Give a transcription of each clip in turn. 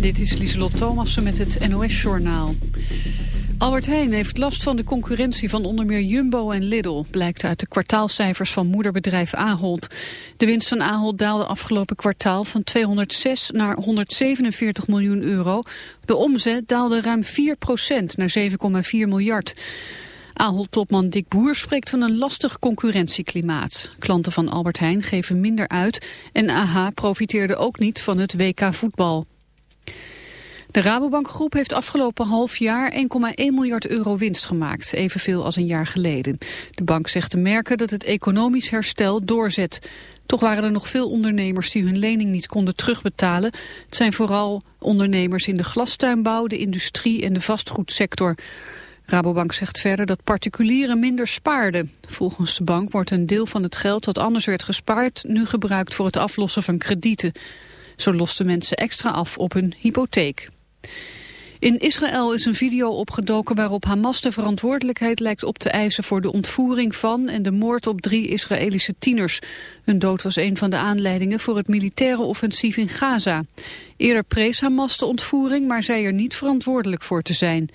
Dit is Lieselot Thomassen met het NOS-journaal. Albert Heijn heeft last van de concurrentie van onder meer Jumbo en Lidl... blijkt uit de kwartaalcijfers van moederbedrijf Ahold. De winst van Ahold daalde afgelopen kwartaal van 206 naar 147 miljoen euro. De omzet daalde ruim 4% naar 7,4 miljard. Ahold-topman Dick Boer spreekt van een lastig concurrentieklimaat. Klanten van Albert Heijn geven minder uit... en AH profiteerde ook niet van het WK voetbal. De Rabobankgroep heeft afgelopen half jaar 1,1 miljard euro winst gemaakt, evenveel als een jaar geleden. De bank zegt te merken dat het economisch herstel doorzet. Toch waren er nog veel ondernemers die hun lening niet konden terugbetalen. Het zijn vooral ondernemers in de glastuinbouw, de industrie en de vastgoedsector. Rabobank zegt verder dat particulieren minder spaarden. Volgens de bank wordt een deel van het geld dat anders werd gespaard... nu gebruikt voor het aflossen van kredieten. Zo losten mensen extra af op hun hypotheek. In Israël is een video opgedoken waarop Hamas de verantwoordelijkheid lijkt op te eisen voor de ontvoering van en de moord op drie Israëlische tieners. Hun dood was een van de aanleidingen voor het militaire offensief in Gaza. Eerder prees Hamas de ontvoering, maar zei er niet verantwoordelijk voor te zijn.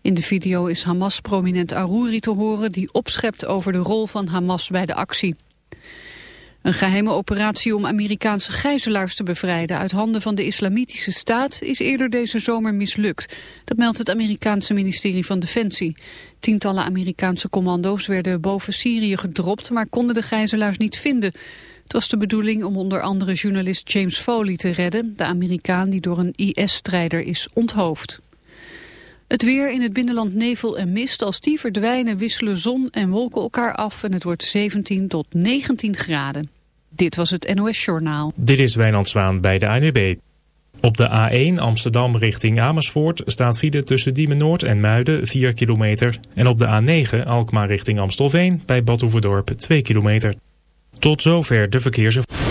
In de video is Hamas-prominent Arouri te horen die opschept over de rol van Hamas bij de actie. Een geheime operatie om Amerikaanse gijzelaars te bevrijden uit handen van de islamitische staat is eerder deze zomer mislukt. Dat meldt het Amerikaanse ministerie van Defensie. Tientallen Amerikaanse commando's werden boven Syrië gedropt, maar konden de gijzelaars niet vinden. Het was de bedoeling om onder andere journalist James Foley te redden, de Amerikaan die door een IS-strijder is onthoofd. Het weer in het binnenland nevel en mist. Als die verdwijnen wisselen zon en wolken elkaar af en het wordt 17 tot 19 graden. Dit was het NOS Journaal. Dit is Wijnand Zwaan bij de ANWB. Op de A1 Amsterdam richting Amersfoort staat file tussen Diemen Noord en Muiden 4 kilometer. En op de A9 Alkmaar richting Amstelveen bij Badhoevedorp 2 kilometer. Tot zover de verkeersinformatie.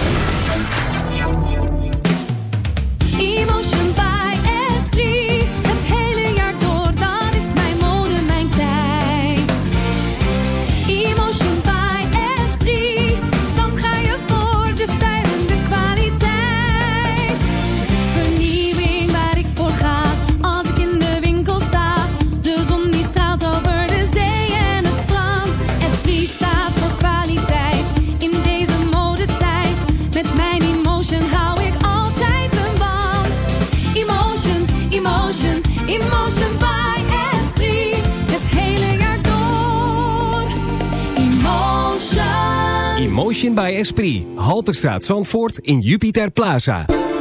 Esprit. Halterstraat Zandvoort in Jupiter Plaza.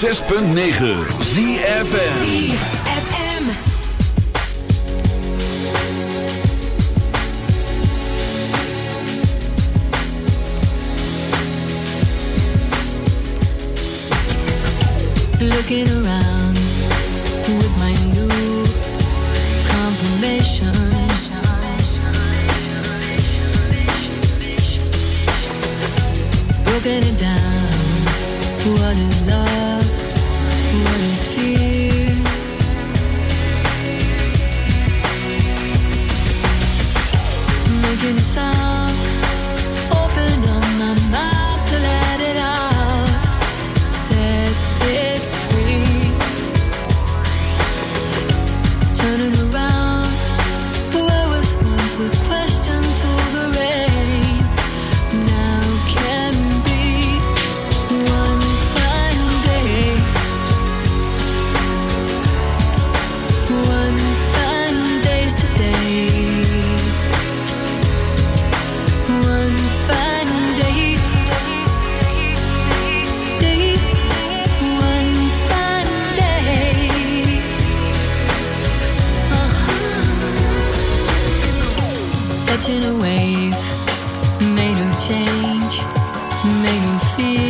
106.9 ZFN Looking around. made me feel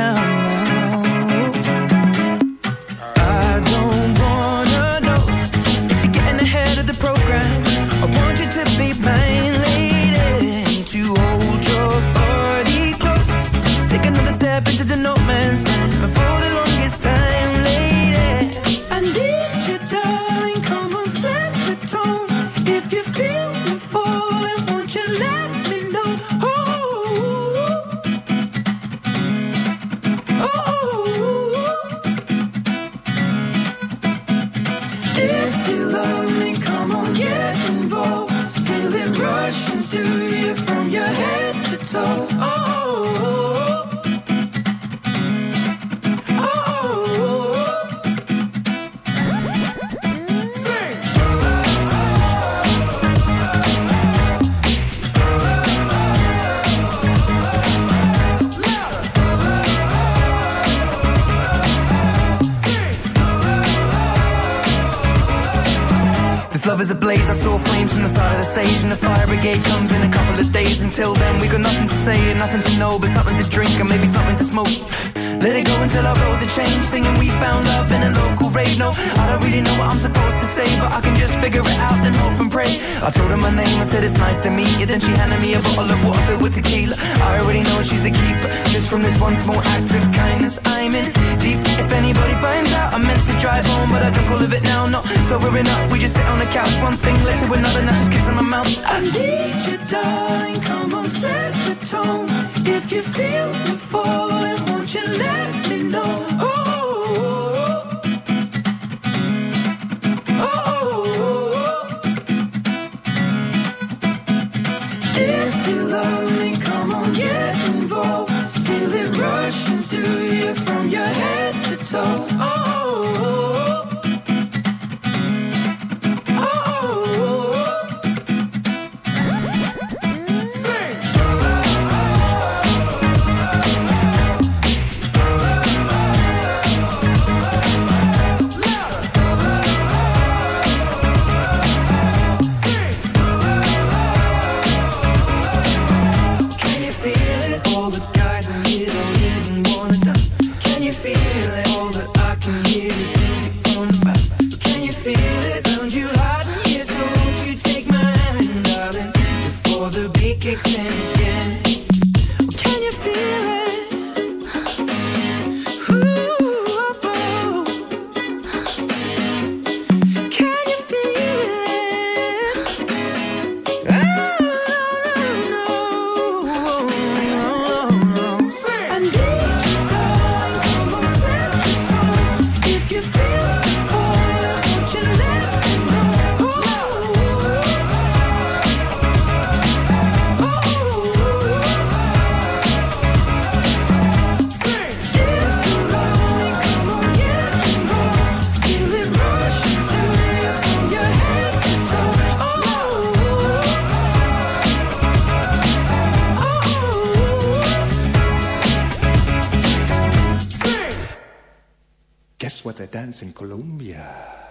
Water with tequila. I already know she's a keeper. Just from this once more act of kindness, I'm in deep. If anybody finds out, I'm meant to drive home, but I don't call it now. No, sobering enough. We just sit on the couch, one thing led to another. Now just kiss on my mouth. I need you, darling. Come on, set the tone. If you feel the falling, won't you let me know? they dance in Colombia.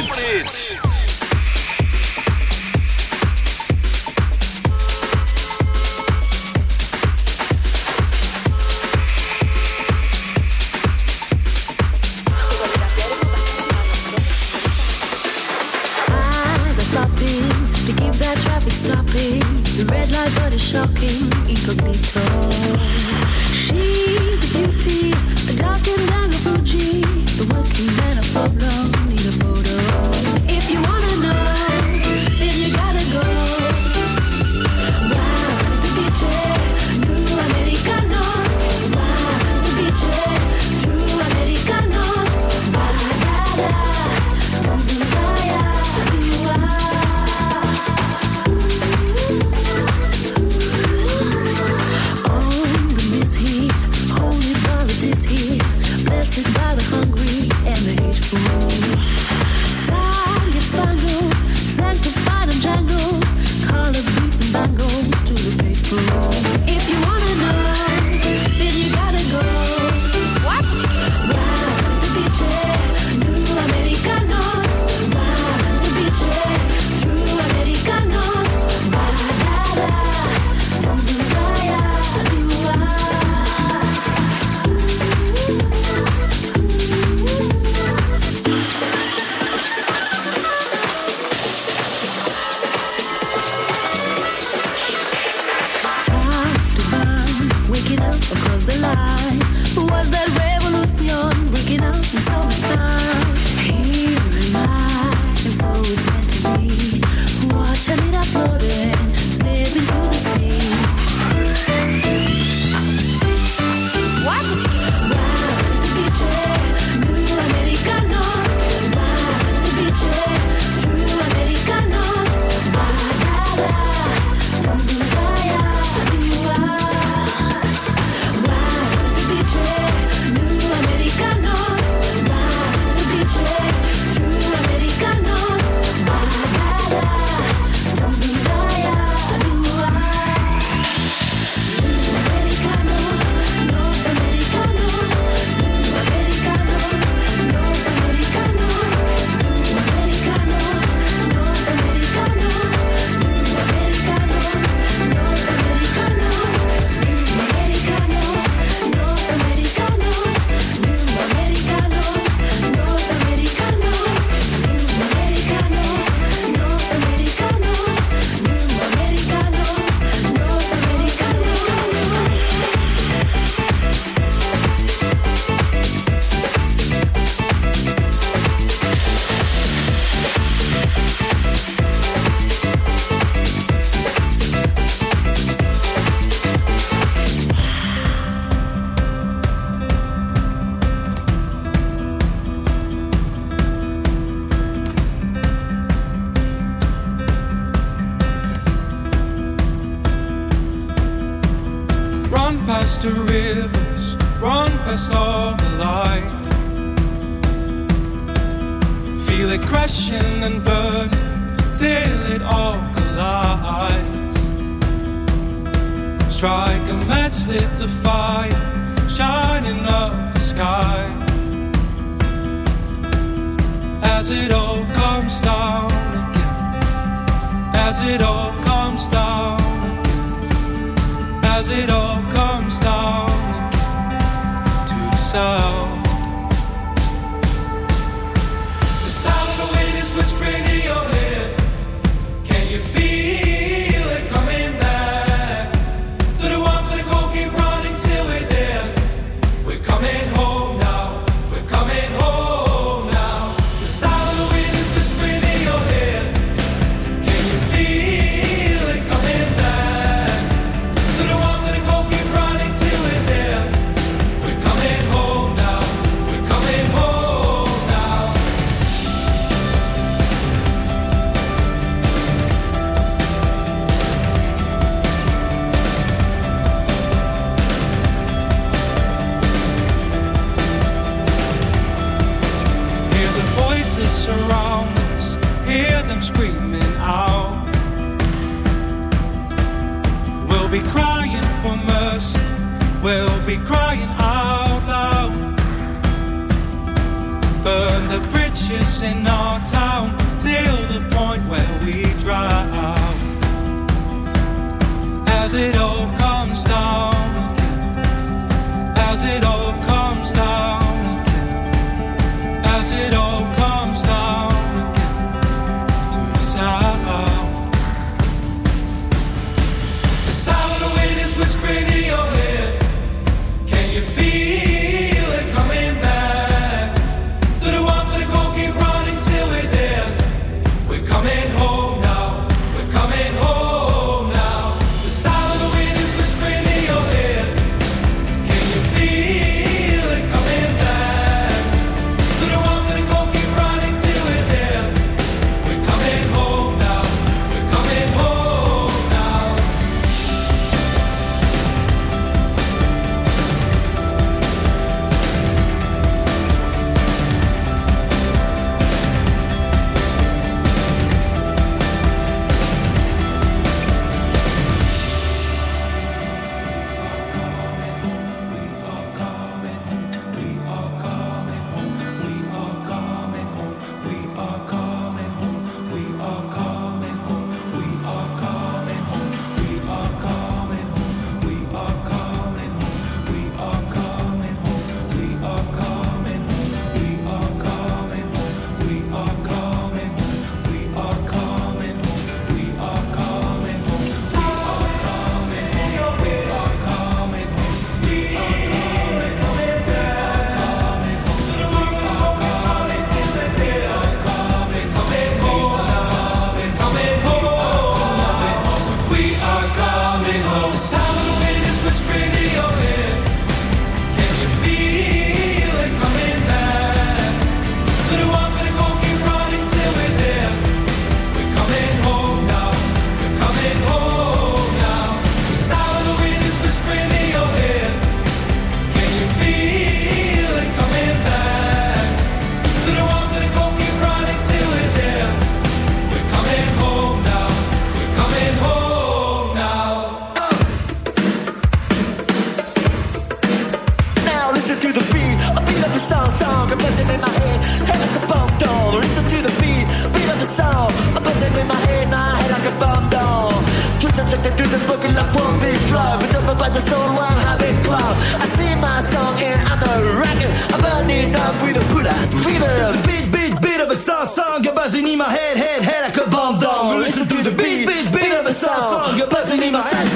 Twitch subjected to the boogie like one big flow, but over by the soul, one habit club. I sing my song and I'm a rocker, I'm burning up with a put ass fever. Beat, beat, beat of a song, song, a buzzing in my head, head, head like a bomb doll. Listen to the beat, beat, beat of a song, song, a buzzing in my head.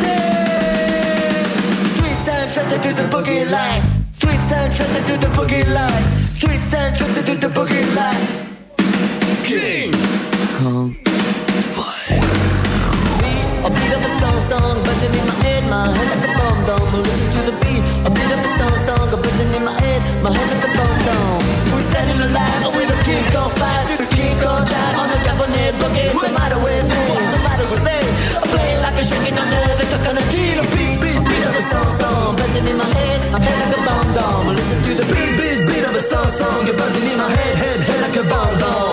Sweet sound trusted to the boogie line. Sweet sound trusted to the boogie line. Sweet sound trusted to the boogie line. King Kong song, buzzing in my head, my head like a bomb dome. Listen to the beat. A beat of a song, song, a buzzing in my head, my head like a bomb dome. We're standing alive with a king on fire, through the king on drive on the Japanese boogie. What's the matter with me? What's the matter with me? I'm playing like a shaking under the coconut tree. The beat, beat, beat of a song, song, buzzing in my head, my head like a bomb dome. Listen to the beat, beat, beat of a song, song, you're buzzing in my head, head, head like a bomb dome.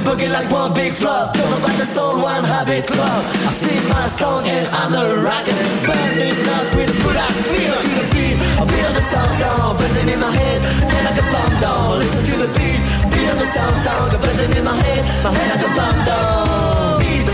To boogie like one big flop. Know about the soul, one habit club. I sing my song and I'm a rocker Burning up with a good ass feel. To the beat, beat of the song song Buzzing in my head, head like a bomb down Listen to the beat, of the song song Buzzing in my head, my head like a bomb down